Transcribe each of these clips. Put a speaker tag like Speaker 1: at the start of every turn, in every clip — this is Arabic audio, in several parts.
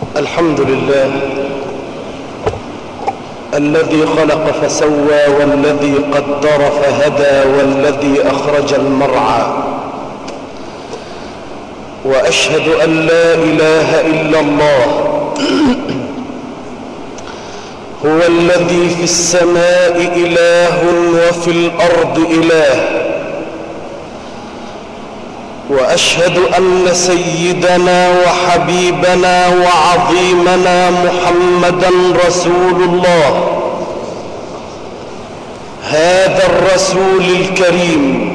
Speaker 1: الحمد لله الذي خلق فسوى والذي قدر فهدى والذي أخرج المرعى. وأشهد أن لا إله إلا الله هو الذي في السماء إله وفي الأرض إله. وأشهد أن سيدنا وحبيبنا وعظيمنا محمدا رسول الله هذا الرسول الكريم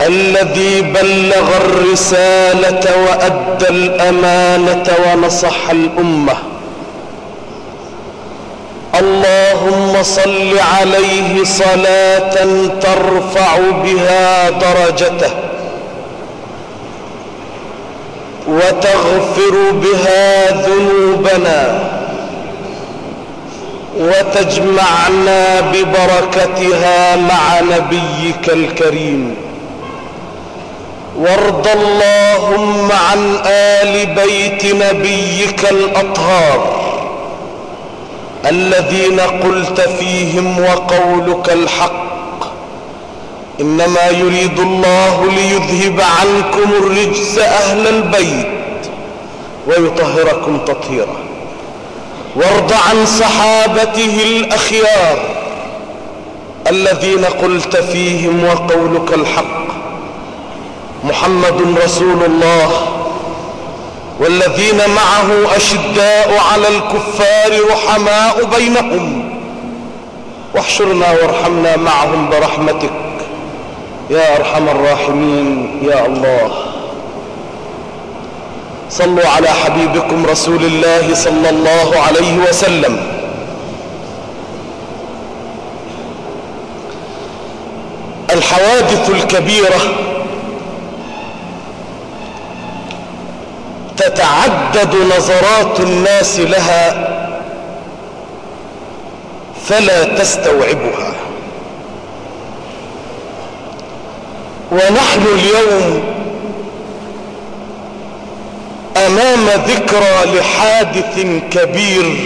Speaker 1: الذي بلغ الرسالة وأدى الأمانة ونصح الأمة. اللهم صل عليه صلاة ترفع بها درجته وتغفر بها ذنوبنا وتجمعنا ببركتها مع نبيك الكريم. وارض اللهم عن آل بيت نبيك الأطهار. الذين قلت فيهم وقولك الحق إنما يريد الله ليذهب عنكم الرجس أهل البيت ويطهركم تطهيرا. وارض عن صحابته الأخيار الذين قلت فيهم وقولك الحق. محمد رسول الله. والذين معه أشداء على الكفار رحماء بينهم. واحشرنا وارحمنا معهم برحمتك. يا أرحم الراحمين يا الله. صلوا على حبيبكم رسول الله صلى الله عليه وسلم. الحوادث الكبيرة تتعدد نظرات الناس لها فلا تستوعبها. ونحن اليوم أمام ذكرى لحادث كبير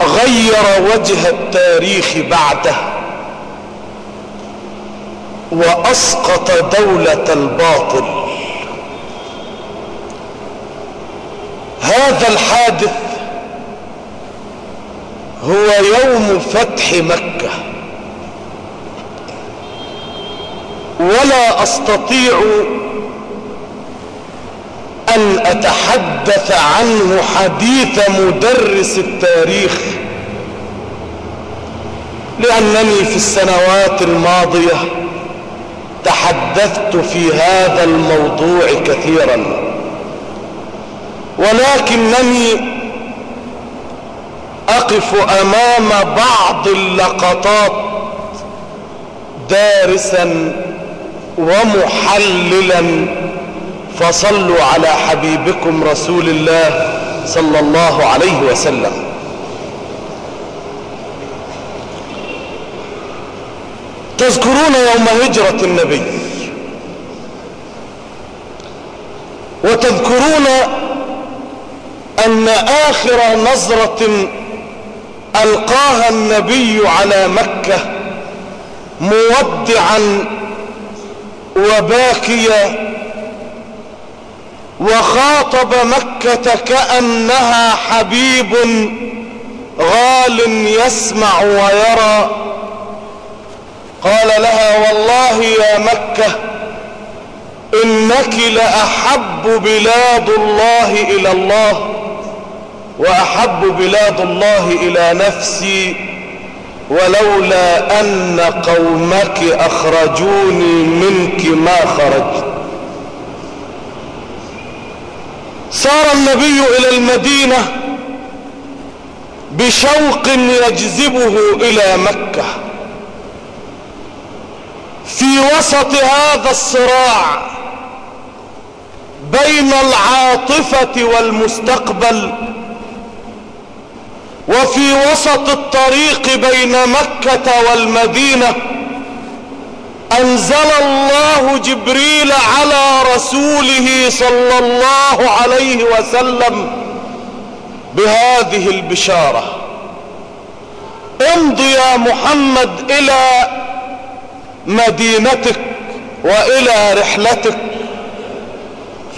Speaker 1: غير وجه التاريخ بعده. وأسقط دولة الباطل. هذا الحادث هو يوم فتح مكة. ولا أستطيع أن أتحدث عنه حديث مدرس التاريخ لأنني في السنوات الماضية تحدثت في هذا الموضوع كثيرا. ولكنني أقف أمام بعض اللقطات دارسا ومحللا. فصلوا على حبيبكم رسول الله صلى الله عليه وسلم. تذكرون يوم هجرة النبي. وتذكرون أن آخر نظرة ألقاها النبي على مكة مودعا وباكيا وخاطب مكة كأنها حبيب غال يسمع ويرى قال لها والله يا مكة إنك لأحب بلاد الله إلى الله وأحب بلاد الله إلى نفسي ولولا أن قومك أخرجوني منك ما خرجت. صار النبي إلى المدينة بشوق يجذبه إلى مكة. في وسط هذا الصراع بين العاطفة والمستقبل وفي وسط الطريق بين مكة والمدينة أنزل الله جبريل على رسوله صلى الله عليه وسلم بهذه البشارة امض يا محمد إلى مدينتك وإلى رحلتك.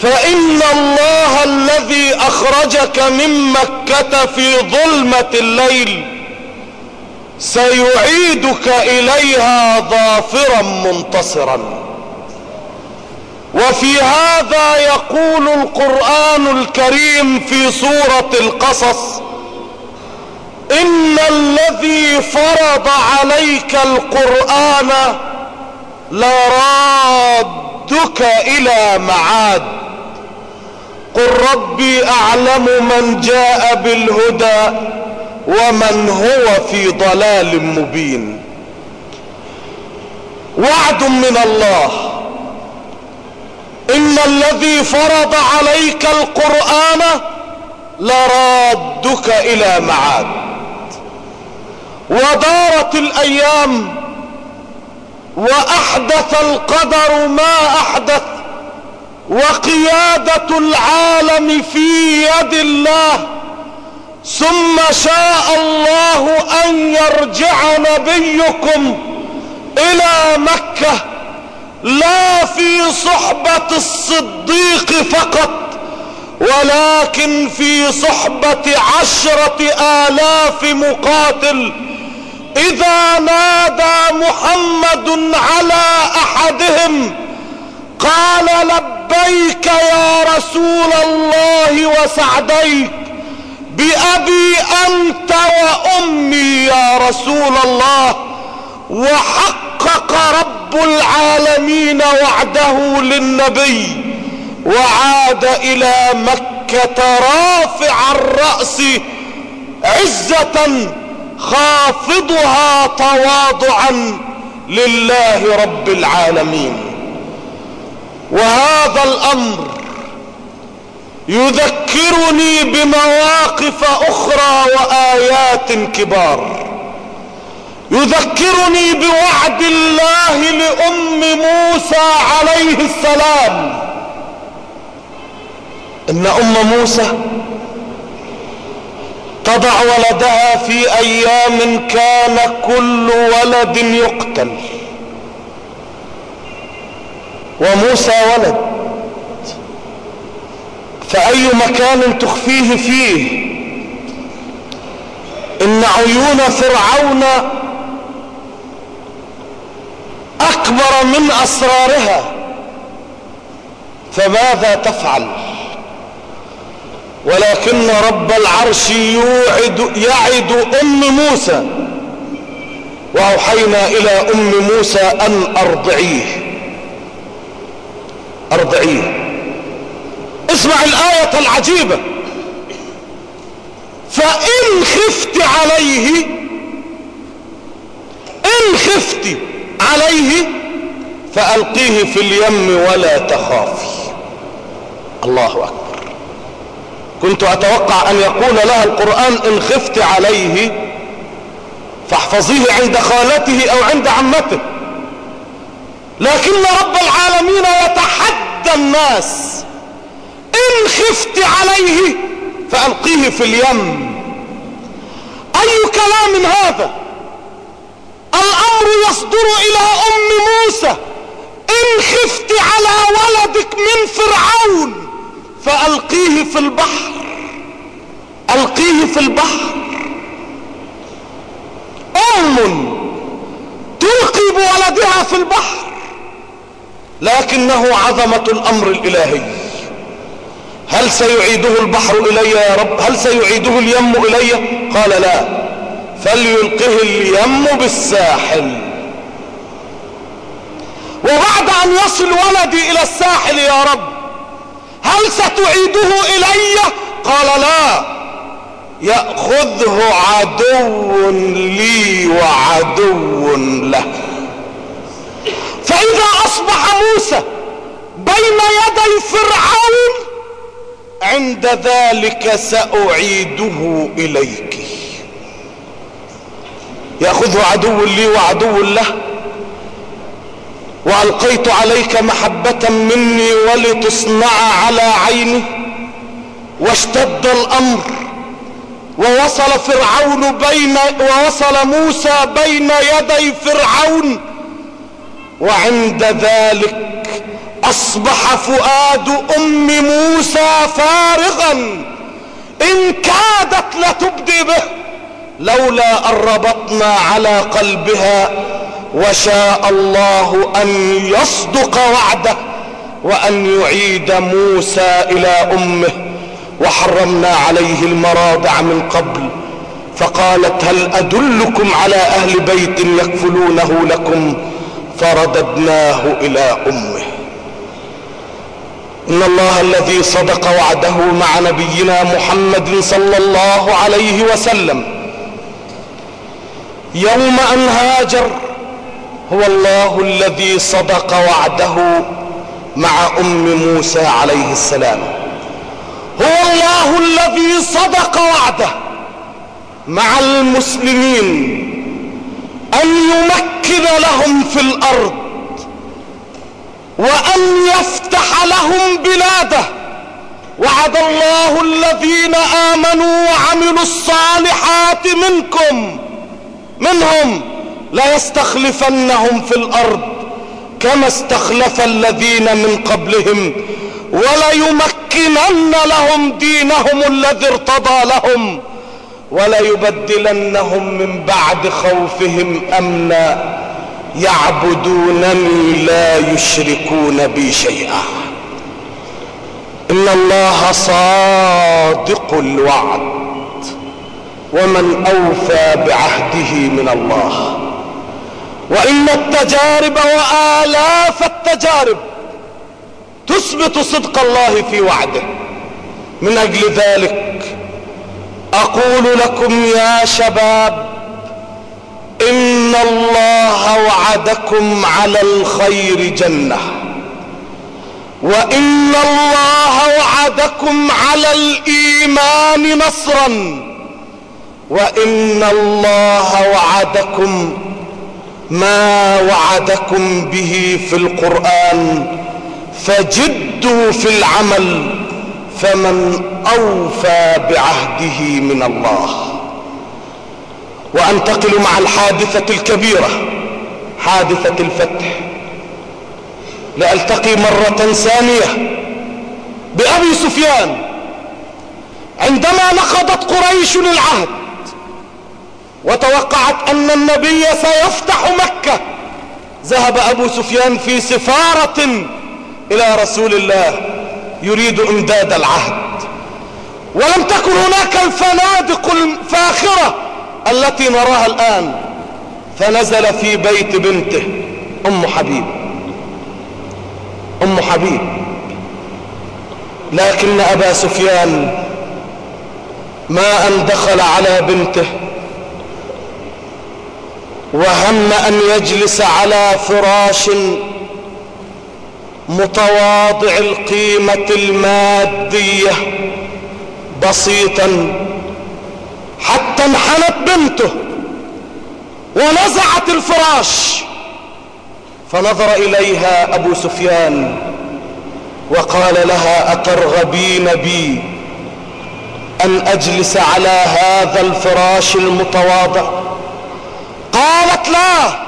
Speaker 1: فإن الله الذي أخرجك من مكة في ظلمة الليل سيعيدك إليها ظافرا منتصرا. وفي هذا يقول القرآن الكريم في سورة القصص إن الذي فرض عليك القرآن لرادك إلى معاد. قل ربي أعلم من جاء بالهدى ومن هو في ضلال مبين. وعد من الله. إن الذي فرض عليك القرآن لرادك إلى معاد. ودارت الأيام وأحدث القدر ما أحدث وقيادة العالم في يد الله ثم شاء الله أن يرجع نبيكم إلى مكة لا في صحبة الصديق فقط ولكن في صحبة عشرة آلاف مقاتل إذا نادى محمد على أحدهم قال لبيك يا رسول الله وسعديك بأبي أنت وأمي يا رسول الله وحقق رب العالمين وعده للنبي وعاد إلى مكة رافع الرأس عزة خافضها تواضعا لله رب العالمين. وهذا الأمر يذكرني بمواقف أخرى وآيات كبار. يذكرني بوعد الله لأم موسى عليه السلام. إن أم موسى تضع ولدها في أيام كان كل ولد يقتل. وموسى ولد. فأي مكان تخفيه فيه؟ إن عيون فرعون أكبر من أسرارها. فماذا تفعل؟ ولكن رب العرش يوعد يعد أم موسى. وأوحينا إلى أم موسى أن أرضعيه. أرضعيه. اسمع الآية العجيبة. فإن خفت عليه إن خفت عليه فألقيه في اليم ولا تخافي. الله أكبر. كنت أتوقع أن يقول لها القرآن إن خفت عليه فاحفظيه عند خالته أو عند عمته. لكن رب العالمين يتحدى الناس. إن خفت عليه فألقيه في اليم. أي كلام هذا؟ الأمر يصدر إلى أم موسى. إن خفت على ولدك من فرعون فألقيه في البحر. ألقيه في البحر. أم تلقي بولدها في البحر. لكنه عظمة الأمر الإلهي. هل سيعيده البحر إلي يا رب؟ هل سيعيده اليم إلي؟ قال لا. فليلقه اليم بالساحل. وبعد أن يصل ولدي إلى الساحل يا رب هل ستعيده إلي؟ قال لا. يأخذه عدو لي وعدو له. فإذا أصبح موسى بين يدي فرعون عند ذلك سأعيده إليك. يأخذه عدو لي وعدو له. وألقيت عليك محبة مني ولتصنع على عيني واشتد الأمر. ووصل فرعون بين ووصل موسى بين يدي فرعون. وعند ذلك أصبح فؤاد أم موسى فارغا. إن كادت لتبدي به لولا أن ربطنا على قلبها وشاء الله أن يصدق وعده وأن يعيد موسى إلى أمه. وحرمنا عليه المراضع من قبل فقالت هل أدلكم على أهل بيت يكفلونه لكم؟ فرددناه إلى أمه. إن الله الذي صدق وعده مع نبينا محمد صلى الله عليه وسلم. يوم أن هاجر هو الله الذي صدق وعده مع أم موسى عليه السلام. هو الله الذي صدق وعده مع المسلمين أن يمكن لهم في الأرض وأن يفتح لهم بلاده. وعد الله الذين آمنوا وعملوا الصالحات منكم منهم ليستخلفنهم في الأرض كما استخلف الذين من قبلهم وليمكنن لهم دينهم الذي ارتضى لهم وليبدلنهم من بعد خوفهم أمنا يعبدونني لا يشركون بي شيئا. إن الله صادق الوعد. ومن أوفى بعهده من الله. وإن التجارب وآلاف التجارب تثبت صدق الله في وعده. من أجل ذلك أقول لكم يا شباب إن الله وعدكم على الخير جنة. وإن الله وعدكم على الإيمان نصرا. وإن الله وعدكم ما وعدكم به في القرآن فجدوا في العمل فمن أوفى بعهده من الله. وأنتقل مع الحادثة الكبيرة حادثة الفتح. لألتقي مرة ثانية بأبي سفيان عندما نقضت قريش للعهد وتوقعت أن النبي سيفتح مكة. ذهب أبو سفيان في سفارة إلى رسول الله يريد إمداد العهد. ولم تكن هناك الفنادق الفاخرة التي نراها الآن. فنزل في بيت بنته أم حبيب. أم حبيب. لكن أبا سفيان ما أن دخل على بنته. وهم أن يجلس على فراش متواضع القيمة المادية بسيطا. حتى انحنت بنته ونزعت الفراش. فنظر إليها أبو سفيان وقال لها أترغبين بي أن أجلس على هذا الفراش المتواضع؟ قالت لا.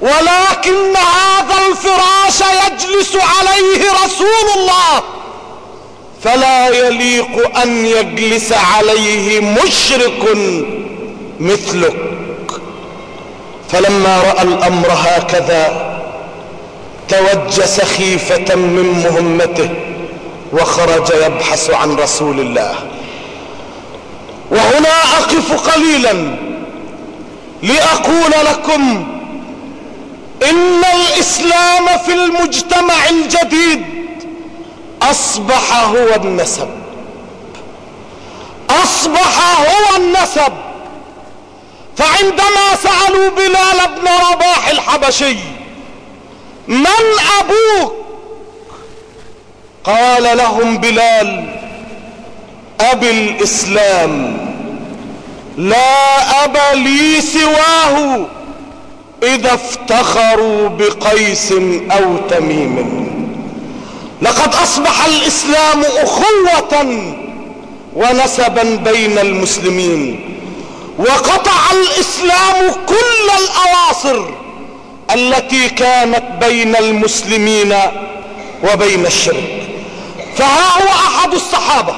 Speaker 1: ولكن هذا الفراش يجلس عليه رسول الله. فلا يليق أن يجلس عليه مشرك مثلك. فلما رأى الأمر هكذا توجس خيفة من مهمته وخرج يبحث عن رسول الله. وهنا أقف قليلا لأقول لكم إن الإسلام في المجتمع الجديد أصبح هو النسب. أصبح هو النسب. فعندما سألوا بلال بن رباح الحبشي من أبوك؟ قال لهم بلال أبي الإسلام. لا أب لي سواه. إذا افتخروا بقيس أو تميم. لقد أصبح الإسلام أخوة ونسبا بين المسلمين وقطع الإسلام كل الأواصر التي كانت بين المسلمين وبين الشرك. فها هو أحد الصحابة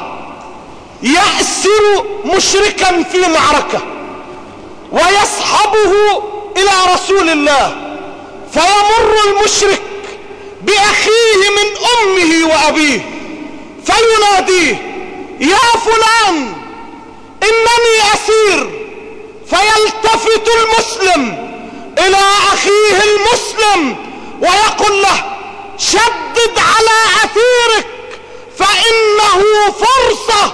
Speaker 1: يأسر مشركا في معركة ويصحبه إلى رسول الله فيمر المشرك بأخيه من أمه وأبيه فيناديه يا فلان إنني أسير فيلتفت المسلم إلى أخيه المسلم ويقول له شدد على أثيرك فإنه فرصة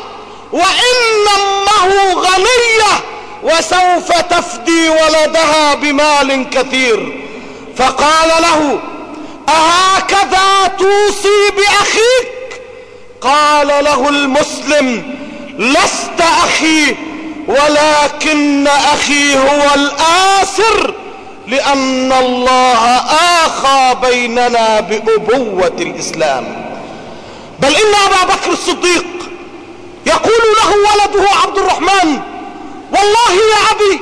Speaker 1: وإن أمه غنية. وسوف تفدي ولدها بمال كثير. فقال له أهكذا توصي بأخيك؟ قال له المسلم لست أخي ولكن أخي هو الآسر لأن الله آخى بيننا بأبوة الإسلام. بل إن أبا بكر الصديق يقول له ولده عبد الرحمن والله يا أبي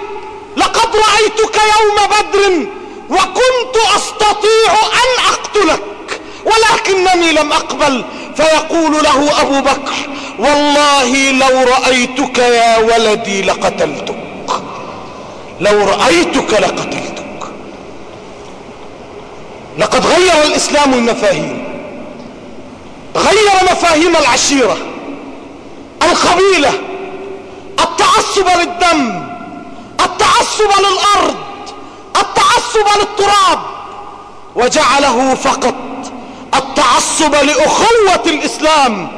Speaker 1: لقد رأيتك يوم بدر وكنت أستطيع أن أقتلك ولكنني لم أقبل فيقول له أبو بكر والله لو رأيتك يا ولدي لقتلتك لو رأيتك لقتلتك. لقد غير الإسلام المفاهيم غير مفاهيم العشيرة القبيلة التعصب للدم التعصب للأرض التعصب للتراب وجعله فقط التعصب لأخوة الإسلام.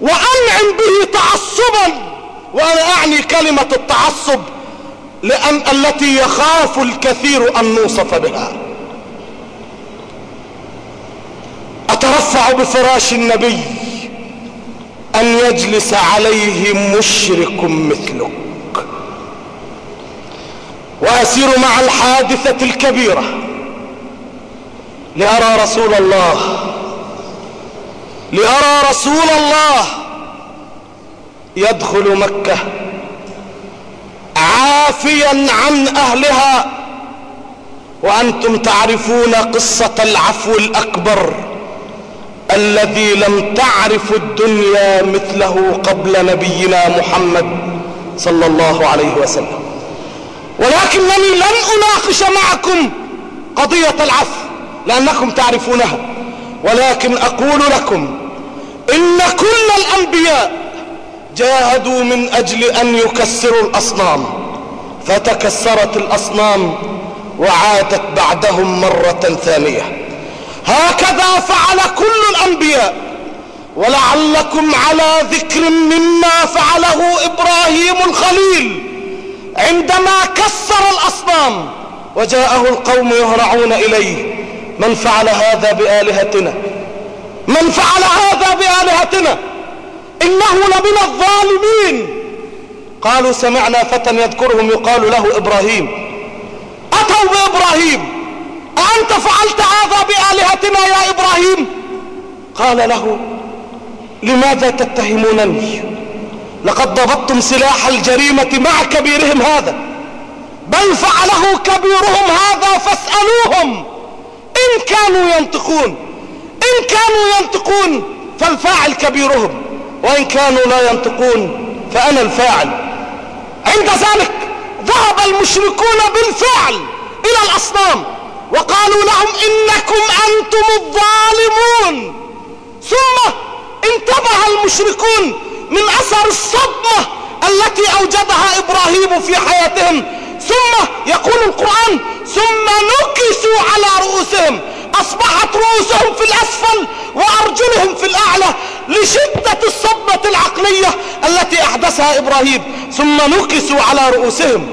Speaker 1: وأنعم به تعصبا وأنا أعني كلمة التعصب لأن التي يخاف الكثير أن نوصف بها. أترفع بفراش النبي أن يجلس عليه مشرك مثلك. وأسير مع الحادثة الكبيرة لأرى رسول الله لأرى رسول الله يدخل مكة عافيا عن أهلها. وأنتم تعرفون قصة العفو الأكبر. الذي لم تعرف الدنيا مثله قبل نبينا محمد صلى الله عليه وسلم. ولكنني لن أناقش معكم قضية العفو لأنكم تعرفونها ولكن أقول لكم إن كل الأنبياء جاهدوا من أجل أن يكسروا الأصنام. فتكسرت الأصنام وعادت بعدهم مرة ثانية. هكذا فعل كل الأنبياء. ولعلكم على ذكر مما فعله إبراهيم الخليل. عندما كسر الأصنام وجاءه القوم يهرعون إليه. من فعل هذا بآلهتنا؟ من فعل هذا بآلهتنا؟ إنه لمن الظالمين. قالوا سمعنا فتى يذكرهم يقال له إبراهيم. أتوا بإبراهيم؟ أأنت فعلت هذا بآلهتنا يا إبراهيم؟ قال له لماذا تتهمونني لقد ضبطتم سلاح الجريمة مع كبيرهم هذا. بل فعله كبيرهم هذا فاسألوهم. إن كانوا ينطقون إن كانوا ينطقون فالفاعل كبيرهم وإن كانوا لا ينطقون فأنا الفاعل. عند ذلك ذهب المشركون بالفعل إلى الأصنام. وقالوا لهم إنكم أنتم الظالمون. ثم انتبه المشركون من أثر الصدمة التي أوجدها إبراهيم في حياتهم. ثم يقول القرآن ثم نكسوا على رؤوسهم. أصبحت رؤوسهم في الأسفل وأرجلهم في الأعلى لشدة الصدمة العقلية التي أحدثها إبراهيم. ثم نكسوا على رؤوسهم.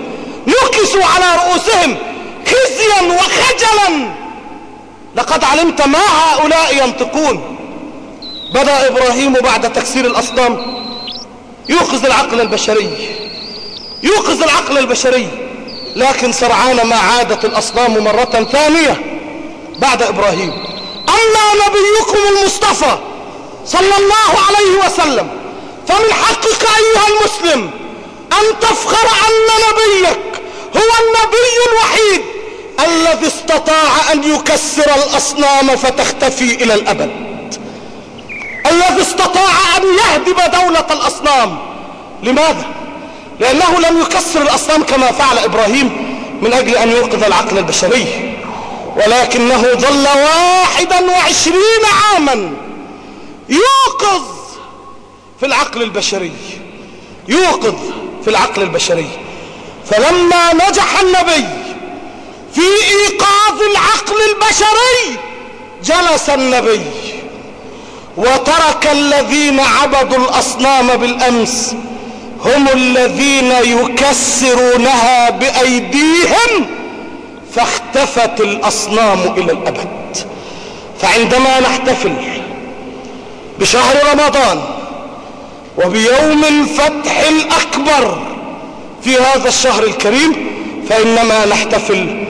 Speaker 1: نكسوا على رؤوسهم. خزيا وخجلا. لقد علمت ما هؤلاء ينطقون. بدأ إبراهيم بعد تكسير الأصنام يوقظ العقل البشري. يوقظ العقل البشري. لكن سرعان ما عادت الأصنام مرة ثانية بعد إبراهيم. أما نبيكم المصطفى صلى الله عليه وسلم فمن حقك أيها المسلم أن تفخر أن نبيك هو النبي الوحيد. الذي استطاع أن يكسر الأصنام فتختفي إلى الأبد. الذي استطاع أن يهدم دولة الأصنام. لماذا؟ لأنه لم يكسر الأصنام كما فعل إبراهيم من أجل أن يوقظ العقل البشري. ولكنه ظل واحدا وعشرين عاما يوقظ في العقل البشري. يوقظ في العقل البشري. فلما نجح النبي في إيقاظ العقل البشري جلس النبي وترك الذين عبدوا الأصنام بالأمس هم الذين يكسرونها بأيديهم فاختفت الأصنام إلى الأبد. فعندما نحتفل بشهر رمضان وبيوم الفتح الأكبر في هذا الشهر الكريم فإنما نحتفل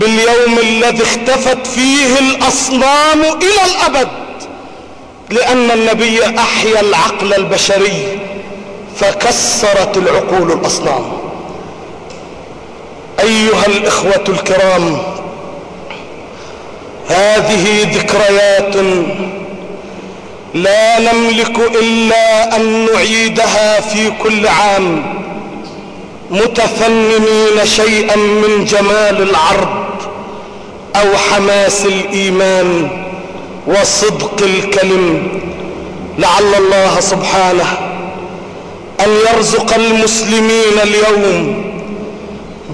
Speaker 1: باليوم الذي اختفت فيه الأصنام إلى الأبد لأن النبي احيا العقل البشري فكسرت العقول الأصنام. أيها الإخوة الكرام هذه ذكريات لا نملك إلا أن نعيدها في كل عام متفننين شيئا من جمال العرض أو حماس الإيمان وصدق الكلم لعل الله سبحانه أن يرزق المسلمين اليوم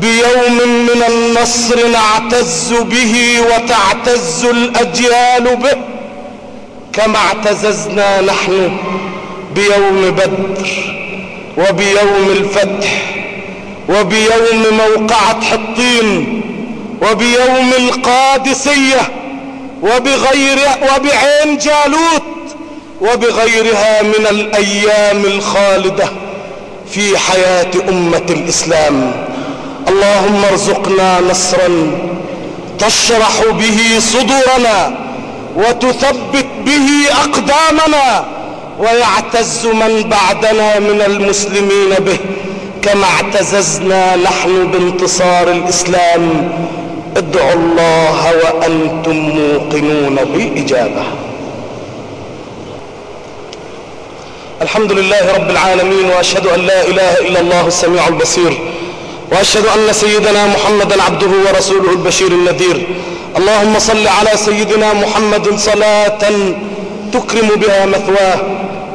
Speaker 1: بيوم من النصر نعتز به وتعتز الأجيال به كما اعتززنا نحن بيوم بدر وبيوم الفتح وبيوم موقعة حطين. وبيوم القادسية وبغير وبعين جالوت وبغيرها من الأيام الخالدة في حياة أمة الإسلام. اللهم ارزقنا نصرا تشرح به صدورنا وتثبت به أقدامنا ويعتز من بعدنا من المسلمين به كما اعتززنا نحن بانتصار الإسلام ادعوا الله وأنتم موقنون بالإجابة. الحمد لله رب العالمين وأشهد أن لا إله إلا الله السميع البصير وأشهد أن سيدنا محمدا عبده ورسوله البشير النذير. اللهم صل على سيدنا محمد صلاة تكرم بها مثواه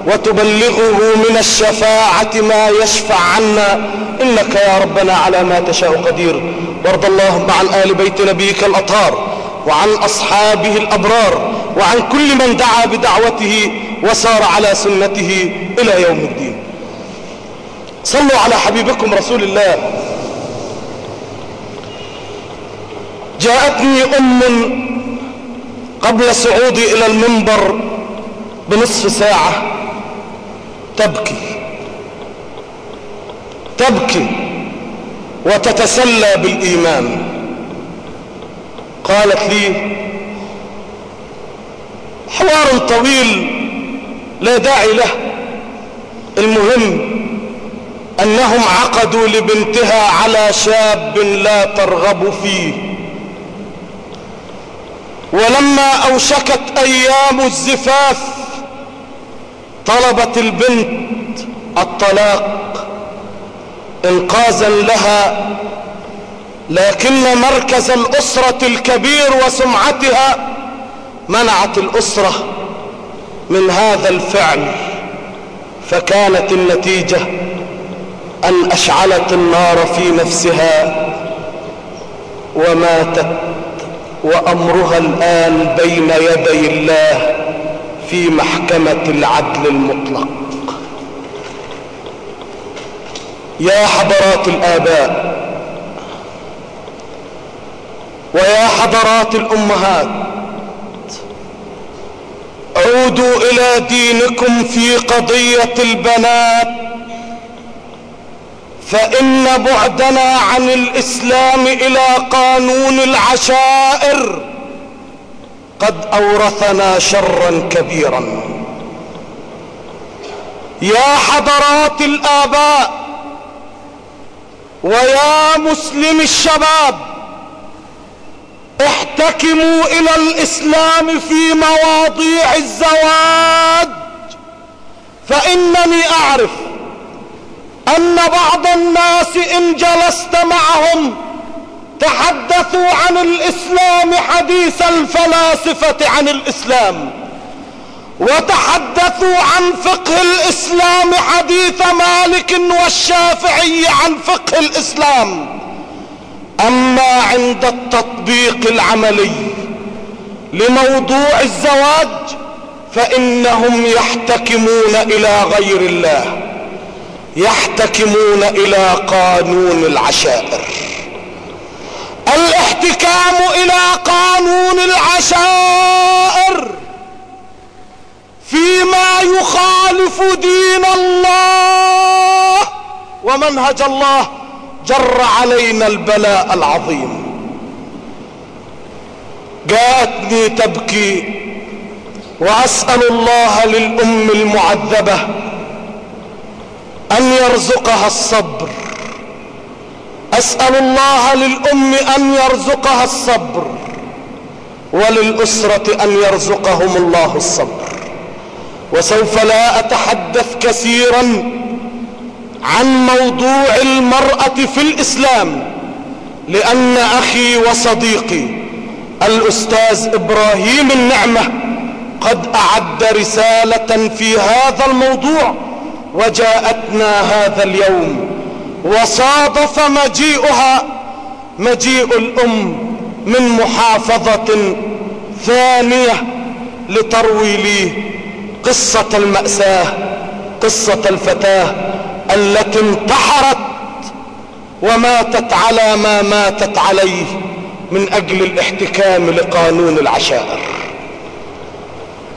Speaker 1: وتبلغه من الشفاعة ما يشفع عنا. إنك يا ربنا على ما تشاء قدير. وارض اللهم عن آل بيت نبيك الأطهار وعن أصحابه الأبرار وعن كل من دعا بدعوته وسار على سنته إلى يوم الدين. صلوا على حبيبكم رسول الله. جاءتني أم قبل صعودي إلى المنبر بنصف ساعة. تبكي. تبكي وتتسلى بالإيمان. قالت لي حوار طويل لا داعي له. المهم أنهم عقدوا لبنتها على شاب لا ترغب فيه. ولما أوشكت أيام الزفاف طلبت البنت الطلاق إنقاذا لها لكن مركز الأسرة الكبير وسمعتها منعت الأسرة من هذا الفعل فكانت النتيجة أن أشعلت النار في نفسها وماتت وأمرها الآن بين يدي الله. في محكمة العدل المطلق. يا حضرات الآباء ويا حضرات الأمهات عودوا إلى دينكم في قضية البنات فإن بعدنا عن الإسلام إلى قانون العشائر. قد أورثنا شرا كبيرا. يا حضرات الآباء ويا مسلم الشباب احتكموا إلى الإسلام في مواضيع الزواج. فإنني أعرف أن بعض الناس إن جلست معهم تحدثوا عن الإسلام حديث الفلاسفة عن الإسلام. وتحدثوا عن فقه الإسلام حديث مالك والشافعي عن فقه الإسلام. أما عند التطبيق العملي لموضوع الزواج فإنهم يحتكمون إلى غير الله يحتكمون إلى قانون العشائر. الاحتكام إلى قانون العشائر فيما يخالف دين الله ومنهج الله جر علينا البلاء العظيم. جاءتني تبكي وأسأل الله للأم المعذبة أن يرزقها الصبر. أسأل الله للأم أن يرزقها الصبر وللأسرة أن يرزقهم الله الصبر. وسوف لا أتحدث كثيرا عن موضوع المرأة في الإسلام لأن أخي وصديقي الأستاذ إبراهيم النعمة قد أعد رسالة في هذا الموضوع وجاءتنا هذا اليوم وصادف مجيئها مجيء الأم من محافظة ثانية لتروي لي قصة المأساة قصة الفتاة التي انتحرت وماتت على ما ماتت عليه من أجل الاحتكام لقانون العشائر.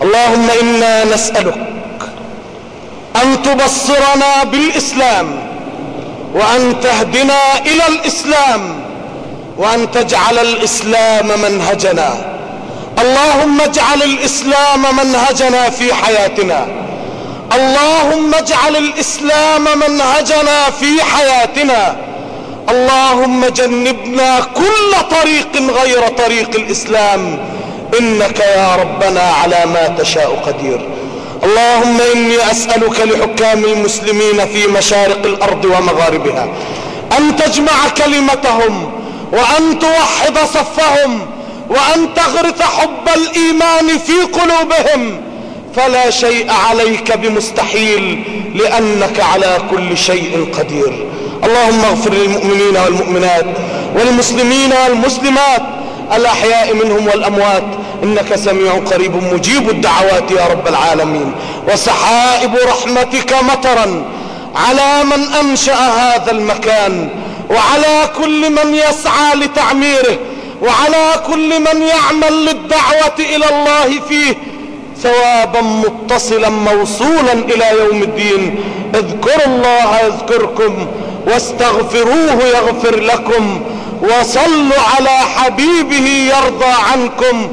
Speaker 1: اللهم إنا نسألك أن تبصرنا بالإسلام وأن تهدنا إلى الإسلام وأن تجعل الإسلام منهجنا. اللهم اجعل الإسلام منهجنا في حياتنا. اللهم اجعل الإسلام منهجنا في حياتنا. اللهم جنبنا كل طريق غير طريق الإسلام. إنك يا ربنا على ما تشاء قدير. اللهم إني أسألك لحكام المسلمين في مشارق الأرض ومغاربها أن تجمع كلمتهم وأن توحد صفهم وأن تغرس حب الإيمان في قلوبهم فلا شيء عليك بمستحيل لأنك على كل شيء قدير. اللهم اغفر للمؤمنين والمؤمنات والمسلمين والمسلمات الأحياء منهم والأموات إنك سميع قريب مجيب الدعوات يا رب العالمين. وسحائب رحمتك مطرا على من أنشأ هذا المكان وعلى كل من يسعى لتعميره وعلى كل من يعمل للدعوة إلى الله فيه ثوابا متصلا موصولا إلى يوم الدين. اذكروا الله يذكركم واستغفروه يغفر لكم وصلوا على حبيبه يرضى عنكم.